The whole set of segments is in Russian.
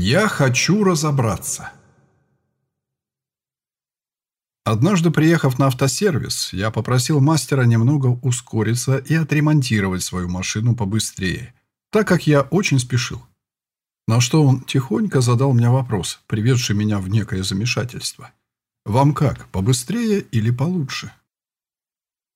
Я хочу разобраться. Однажды, приехав на автосервис, я попросил мастера немного ускориться и отремонтировать свою машину побыстрее, так как я очень спешил. На что он тихонько задал мне вопрос, приведший меня в некое замешательство. «Вам как, побыстрее или получше?»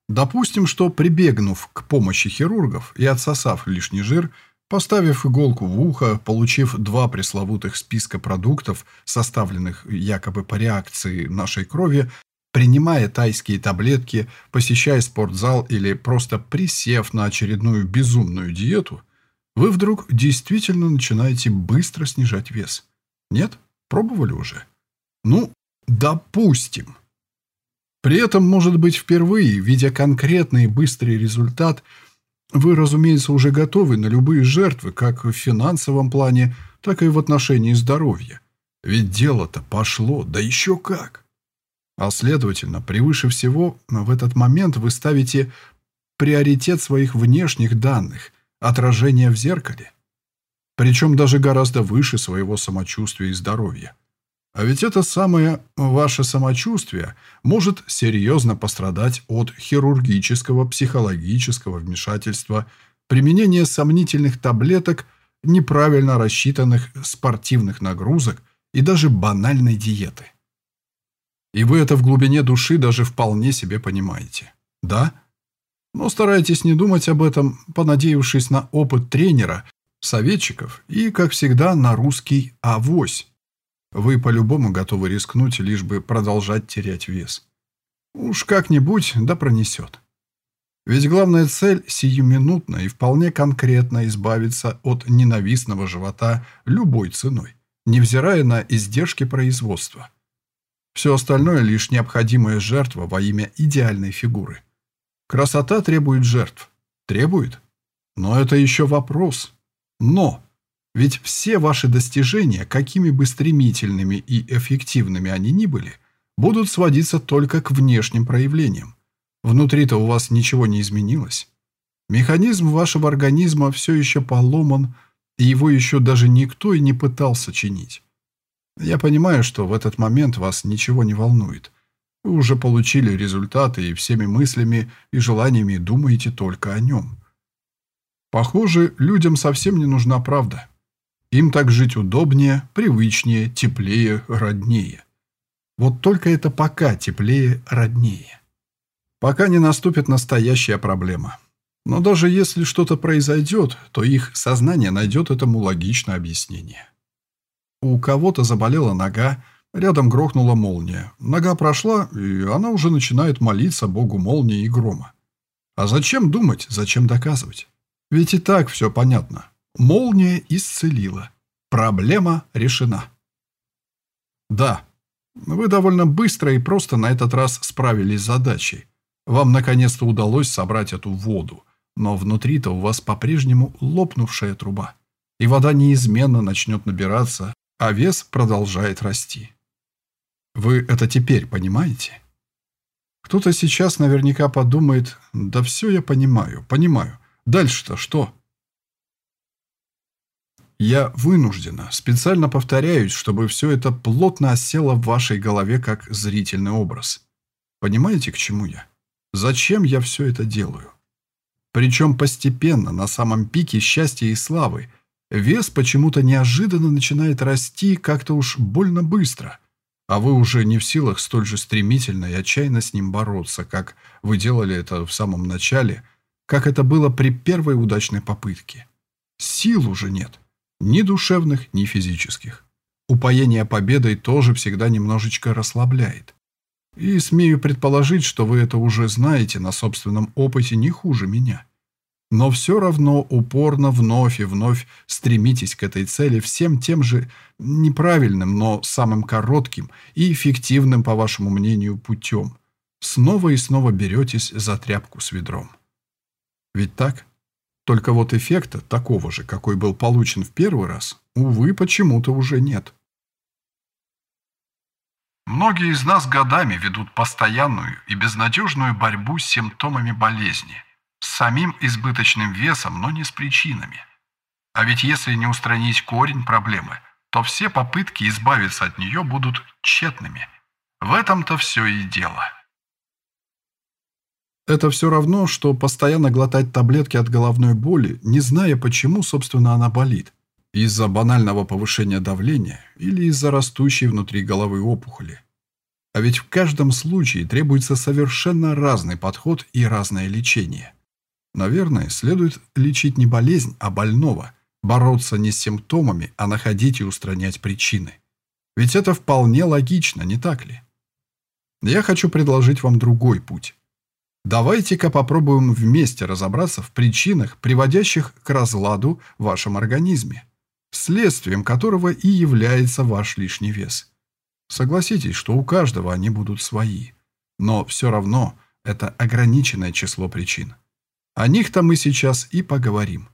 Допустим, что прибегнув к помощи хирургов и отсосав лишний жир, Поставив иголку в ухо, получив два пресловутых списка продуктов, составленных якобы по реакции нашей крови, принимая тайские таблетки, посещая спортзал или просто присев на очередную безумную диету, вы вдруг действительно начинаете быстро снижать вес. Нет? Пробовали уже? Ну, допустим. При этом, может быть, впервые, видя конкретный быстрый результат – вы, разумеется, уже готовы на любые жертвы, как в финансовом плане, так и в отношении здоровья. Ведь дело-то пошло, да еще как. А следовательно, превыше всего в этот момент вы ставите приоритет своих внешних данных, отражения в зеркале. Причем даже гораздо выше своего самочувствия и здоровья. А ведь это самое ваше самочувствие может серьезно пострадать от хирургического, психологического вмешательства, применения сомнительных таблеток, неправильно рассчитанных спортивных нагрузок и даже банальной диеты. И вы это в глубине души даже вполне себе понимаете. Да? Но старайтесь не думать об этом, понадеявшись на опыт тренера, советчиков и, как всегда, на русский «авось», вы по-любому готовы рискнуть, лишь бы продолжать терять вес. Уж как-нибудь, да пронесет. Ведь главная цель – сиюминутно и вполне конкретно избавиться от ненавистного живота любой ценой, невзирая на издержки производства. Все остальное – лишь необходимая жертва во имя идеальной фигуры. Красота требует жертв. Требует? Но это еще вопрос. Но ведь все ваши достижения, какими бы стремительными и эффективными они ни были, будут сводиться только к внешним проявлениям. Внутри-то у вас ничего не изменилось. Механизм вашего организма все еще поломан, и его еще даже никто и не пытался чинить. Я понимаю, что в этот момент вас ничего не волнует. Вы уже получили результаты и всеми мыслями и желаниями думаете только о нем. Похоже, людям совсем не нужна правда. Им так жить удобнее, привычнее, теплее, роднее. Вот только это пока теплее, роднее. Пока не наступит настоящая проблема. Но даже если что-то произойдет, то их сознание найдет этому логичное объяснение. У кого-то заболела нога, рядом грохнула молния. Нога прошла, и она уже начинает молиться богу молнии и грома. А зачем думать, зачем доказывать? Ведь и так все понятно. Молния исцелила. Проблема решена. Да, вы довольно быстро и просто на этот раз справились с задачей. Вам наконец-то удалось собрать эту воду, но внутри-то у вас по-прежнему лопнувшая труба. И вода неизменно начнет набираться, а вес продолжает расти. Вы это теперь понимаете? Кто-то сейчас наверняка подумает, да все я понимаю, понимаю. Дальше-то что? Я вынуждена, специально повторяюсь, чтобы все это плотно осело в вашей голове как зрительный образ. Понимаете, к чему я? Зачем я все это делаю? Причем постепенно, на самом пике счастья и славы, вес почему-то неожиданно начинает расти как-то уж больно быстро, а вы уже не в силах столь же стремительно и отчаянно с ним бороться, как вы делали это в самом начале, как это было при первой удачной попытке. Сил уже нет. Ни душевных, ни физических. Упоение победой тоже всегда немножечко расслабляет. И смею предположить, что вы это уже знаете на собственном опыте не хуже меня. Но все равно упорно вновь и вновь стремитесь к этой цели всем тем же неправильным, но самым коротким и эффективным, по вашему мнению, путем. Снова и снова беретесь за тряпку с ведром. Ведь так? Только вот эффекта, такого же, какой был получен в первый раз, увы, почему-то уже нет. Многие из нас годами ведут постоянную и безнадежную борьбу с симптомами болезни, с самим избыточным весом, но не с причинами. А ведь если не устранить корень проблемы, то все попытки избавиться от нее будут тщетными. В этом-то все и дело. Это все равно, что постоянно глотать таблетки от головной боли, не зная, почему, собственно, она болит. Из-за банального повышения давления или из-за растущей внутри головы опухоли. А ведь в каждом случае требуется совершенно разный подход и разное лечение. Наверное, следует лечить не болезнь, а больного, бороться не с симптомами, а находить и устранять причины. Ведь это вполне логично, не так ли? Я хочу предложить вам другой путь. Давайте-ка попробуем вместе разобраться в причинах, приводящих к разладу в вашем организме, следствием которого и является ваш лишний вес. Согласитесь, что у каждого они будут свои. Но все равно это ограниченное число причин. О них-то мы сейчас и поговорим.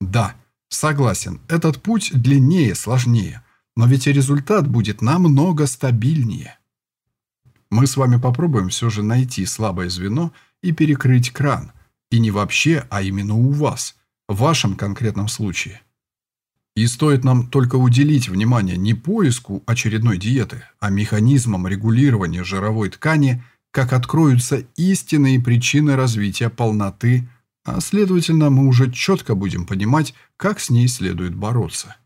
Да, согласен, этот путь длиннее, сложнее, но ведь и результат будет намного стабильнее. Мы с вами попробуем все же найти слабое звено и перекрыть кран. И не вообще, а именно у вас, в вашем конкретном случае. И стоит нам только уделить внимание не поиску очередной диеты, а механизмам регулирования жировой ткани, как откроются истинные причины развития полноты, а следовательно мы уже четко будем понимать, как с ней следует бороться.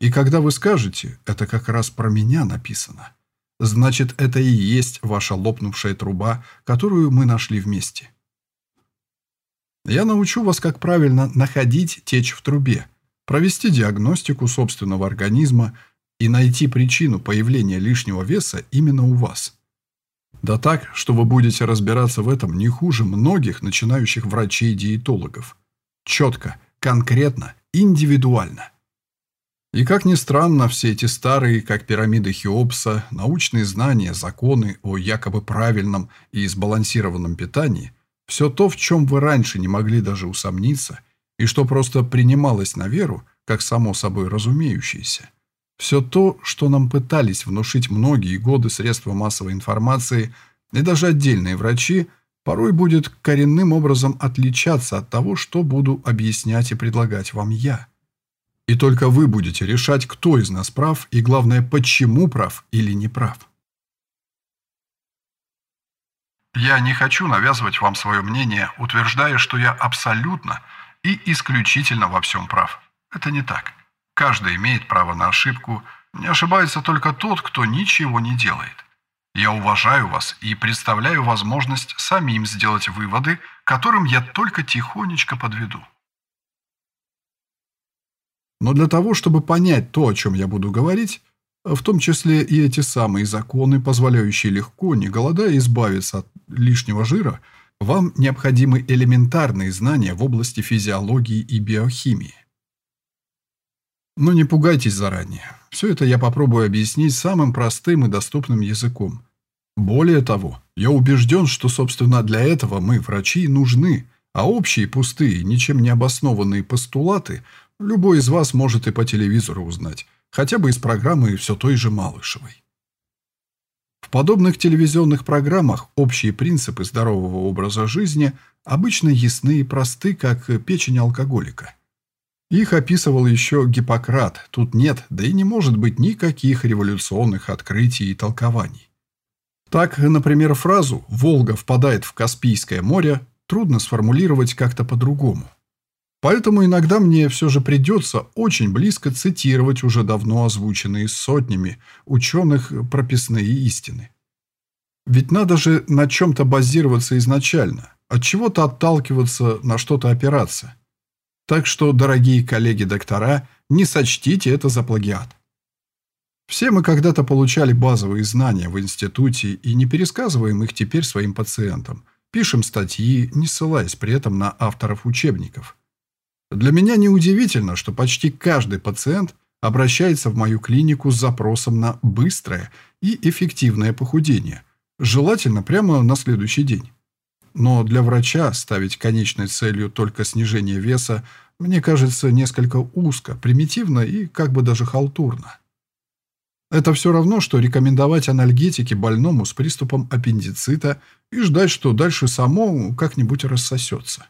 И когда вы скажете «это как раз про меня написано», Значит, это и есть ваша лопнувшая труба, которую мы нашли вместе. Я научу вас, как правильно находить течь в трубе, провести диагностику собственного организма и найти причину появления лишнего веса именно у вас. Да так, что вы будете разбираться в этом не хуже многих начинающих врачей-диетологов. Четко, конкретно, индивидуально. И как ни странно, все эти старые, как пирамиды Хеопса, научные знания, законы о якобы правильном и сбалансированном питании, все то, в чем вы раньше не могли даже усомниться, и что просто принималось на веру, как само собой разумеющееся. Все то, что нам пытались внушить многие годы средства массовой информации и даже отдельные врачи, порой будет коренным образом отличаться от того, что буду объяснять и предлагать вам я. И только вы будете решать, кто из нас прав, и главное, почему прав или не прав. Я не хочу навязывать вам свое мнение, утверждая, что я абсолютно и исключительно во всем прав. Это не так. Каждый имеет право на ошибку. Не ошибается только тот, кто ничего не делает. Я уважаю вас и представляю возможность самим сделать выводы, которым я только тихонечко подведу. Но для того, чтобы понять то, о чем я буду говорить, в том числе и эти самые законы, позволяющие легко, не голодая, избавиться от лишнего жира, вам необходимы элементарные знания в области физиологии и биохимии. Но не пугайтесь заранее. Все это я попробую объяснить самым простым и доступным языком. Более того, я убежден, что, собственно, для этого мы, врачи, нужны, а общие, пустые, ничем не обоснованные постулаты – Любой из вас может и по телевизору узнать, хотя бы из программы все той же Малышевой. В подобных телевизионных программах общие принципы здорового образа жизни обычно ясны и просты, как печень алкоголика. Их описывал еще Гиппократ, тут нет, да и не может быть никаких революционных открытий и толкований. Так, например, фразу «Волга впадает в Каспийское море» трудно сформулировать как-то по-другому. Поэтому иногда мне все же придется очень близко цитировать уже давно озвученные сотнями ученых прописные истины. Ведь надо же на чем-то базироваться изначально, от чего-то отталкиваться, на что-то опираться. Так что, дорогие коллеги-доктора, не сочтите это за плагиат. Все мы когда-то получали базовые знания в институте и не пересказываем их теперь своим пациентам. Пишем статьи, не ссылаясь при этом на авторов учебников – для меня неудивительно, что почти каждый пациент обращается в мою клинику с запросом на быстрое и эффективное похудение, желательно прямо на следующий день. Но для врача ставить конечной целью только снижение веса мне кажется несколько узко, примитивно и как бы даже халтурно. Это все равно, что рекомендовать анальгетики больному с приступом аппендицита и ждать, что дальше само как-нибудь рассосется.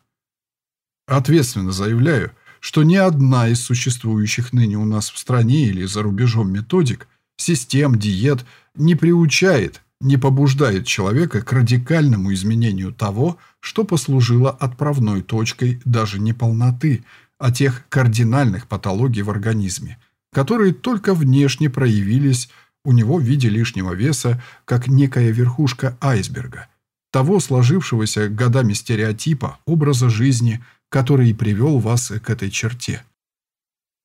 Ответственно заявляю, что ни одна из существующих ныне у нас в стране или за рубежом методик, систем, диет не приучает, не побуждает человека к радикальному изменению того, что послужило отправной точкой даже не полноты, а тех кардинальных патологий в организме, которые только внешне проявились у него в виде лишнего веса, как некая верхушка айсберга, того сложившегося годами стереотипа, образа жизни, который и привел вас к этой черте.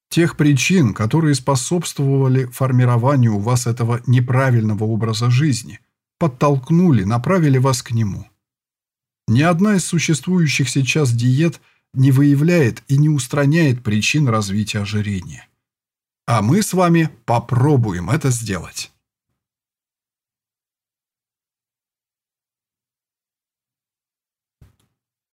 Тех причин, которые способствовали формированию у вас этого неправильного образа жизни, подтолкнули, направили вас к нему. Ни одна из существующих сейчас диет не выявляет и не устраняет причин развития ожирения. А мы с вами попробуем это сделать.